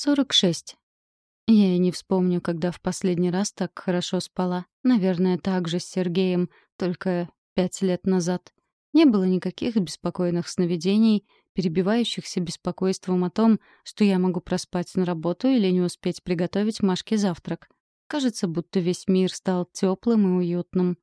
46. Я и не вспомню, когда в последний раз так хорошо спала. Наверное, так же с Сергеем, только пять лет назад. Не было никаких беспокойных сновидений, перебивающихся беспокойством о том, что я могу проспать на работу или не успеть приготовить Машке завтрак. Кажется, будто весь мир стал теплым и уютным.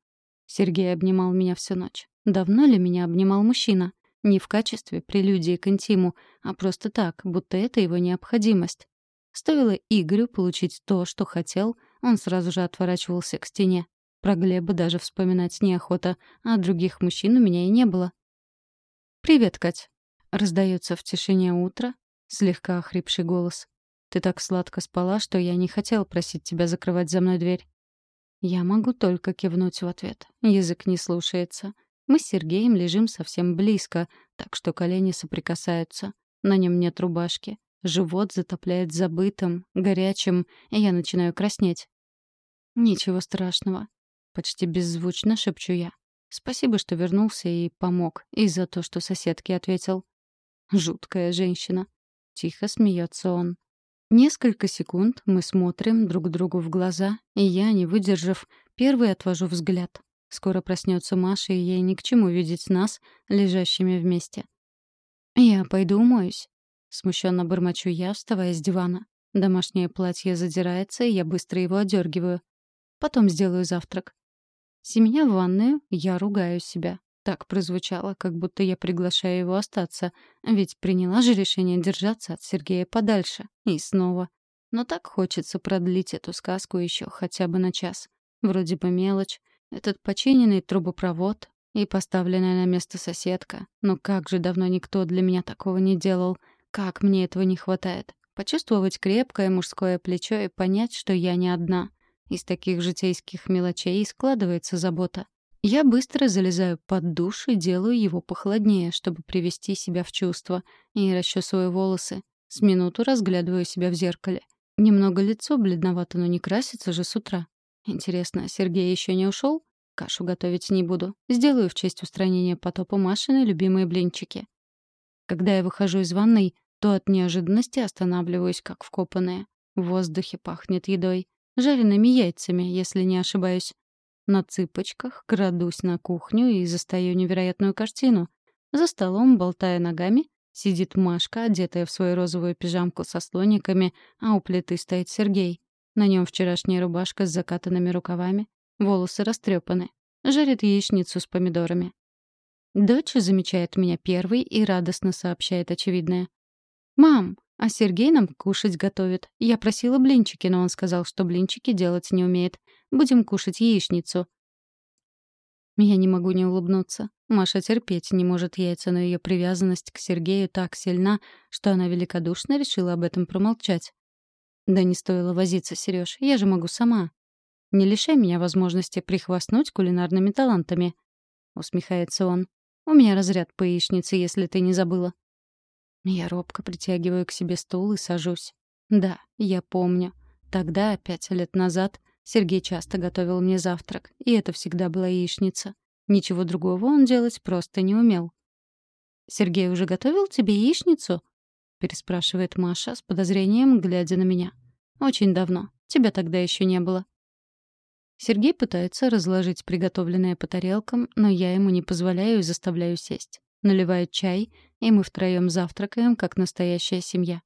Сергей обнимал меня всю ночь. Давно ли меня обнимал мужчина? Не в качестве прелюдии к интиму, а просто так, будто это его необходимость. Стоило Игорю получить то, что хотел, он сразу же отворачивался к стене. Про Глеба даже вспоминать неохота, а других мужчин у меня и не было. «Привет, Кать!» — раздается в тишине утра слегка охрипший голос. «Ты так сладко спала, что я не хотел просить тебя закрывать за мной дверь». Я могу только кивнуть в ответ. Язык не слушается. Мы с Сергеем лежим совсем близко, так что колени соприкасаются. На нем нет рубашки. Живот затопляет забытым, горячим, и я начинаю краснеть. «Ничего страшного», — почти беззвучно шепчу я. «Спасибо, что вернулся и помог, и за то, что соседке ответил». «Жуткая женщина», — тихо смеется он. Несколько секунд мы смотрим друг другу в глаза, и я, не выдержав, первый отвожу взгляд. Скоро проснется Маша, и ей ни к чему видеть нас, лежащими вместе. «Я пойду умоюсь», — смущенно бормочу я, вставая с дивана. Домашнее платье задирается, и я быстро его одергиваю. Потом сделаю завтрак. Семеня в ванную, я ругаю себя. Так прозвучало, как будто я приглашаю его остаться, ведь приняла же решение держаться от Сергея подальше. И снова. Но так хочется продлить эту сказку еще хотя бы на час. Вроде бы мелочь, этот починенный трубопровод и поставленная на место соседка. Но как же давно никто для меня такого не делал. Как мне этого не хватает. Почувствовать крепкое мужское плечо и понять, что я не одна. Из таких житейских мелочей складывается забота. Я быстро залезаю под душ и делаю его похолоднее, чтобы привести себя в чувство, и расчесываю волосы. С минуту разглядываю себя в зеркале. Немного лицо бледновато, но не красится же с утра. Интересно, Сергей еще не ушел? Кашу готовить не буду. Сделаю в честь устранения потопа Машины любимые блинчики. Когда я выхожу из ванной, то от неожиданности останавливаюсь, как вкопанная. В воздухе пахнет едой. Жареными яйцами, если не ошибаюсь. На цыпочках крадусь на кухню и застаю невероятную картину. За столом, болтая ногами, сидит Машка, одетая в свою розовую пижамку со слониками, а у плиты стоит Сергей. На нем вчерашняя рубашка с закатанными рукавами, волосы растрепаны. Жарит яичницу с помидорами. Дочь замечает меня первой и радостно сообщает очевидное. «Мам, а Сергей нам кушать готовит. Я просила блинчики, но он сказал, что блинчики делать не умеет. Будем кушать яичницу». Я не могу не улыбнуться. Маша терпеть не может яйца, но ее привязанность к Сергею так сильна, что она великодушно решила об этом промолчать. Да не стоило возиться, Сереж, я же могу сама. Не лишай меня возможности прихвастнуть кулинарными талантами. Усмехается он. У меня разряд по яичнице, если ты не забыла. Я робко притягиваю к себе стул и сажусь. Да, я помню. Тогда, пять лет назад, Сергей часто готовил мне завтрак, и это всегда была яичница. Ничего другого он делать просто не умел. «Сергей уже готовил тебе яичницу?» — переспрашивает Маша с подозрением, глядя на меня. «Очень давно. Тебя тогда еще не было». Сергей пытается разложить приготовленное по тарелкам, но я ему не позволяю и заставляю сесть. Наливает чай, и мы втроем завтракаем, как настоящая семья.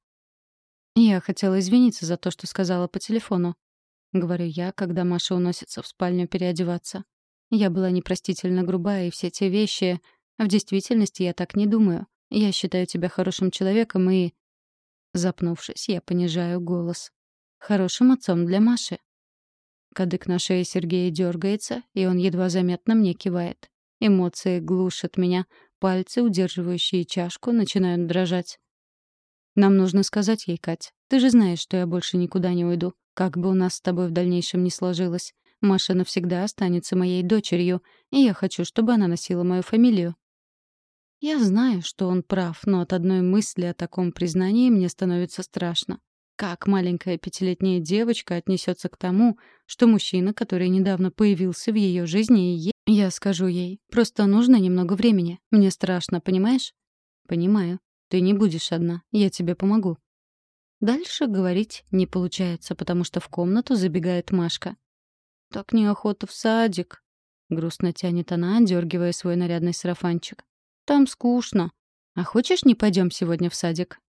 «Я хотела извиниться за то, что сказала по телефону», — говорю я, когда Маша уносится в спальню переодеваться. Я была непростительно грубая, и все те вещи... В действительности я так не думаю. Я считаю тебя хорошим человеком и...» Запнувшись, я понижаю голос. «Хорошим отцом для Маши». Кадык на шее Сергея дергается, и он едва заметно мне кивает. Эмоции глушат меня, пальцы, удерживающие чашку, начинают дрожать. «Нам нужно сказать ей, Кать. Ты же знаешь, что я больше никуда не уйду. Как бы у нас с тобой в дальнейшем не сложилось. Маша навсегда останется моей дочерью, и я хочу, чтобы она носила мою фамилию. Я знаю, что он прав, но от одной мысли о таком признании мне становится страшно. Как маленькая пятилетняя девочка отнесется к тому, что мужчина, который недавно появился в ее жизни, и ей... Я скажу ей, просто нужно немного времени. Мне страшно, понимаешь? Понимаю. Ты не будешь одна. Я тебе помогу. Дальше говорить не получается, потому что в комнату забегает Машка. «Так неохота в садик», — грустно тянет она, дергивая свой нарядный сарафанчик. «Там скучно. А хочешь, не пойдем сегодня в садик?»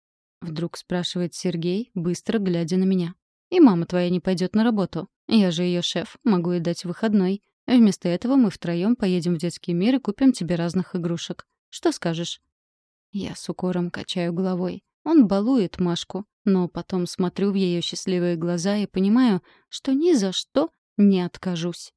Вдруг спрашивает Сергей, быстро глядя на меня. «И мама твоя не пойдет на работу. Я же ее шеф, могу ей дать выходной. Вместо этого мы втроем поедем в детский мир и купим тебе разных игрушек. Что скажешь?» Я с укором качаю головой. Он балует Машку, но потом смотрю в ее счастливые глаза и понимаю, что ни за что не откажусь.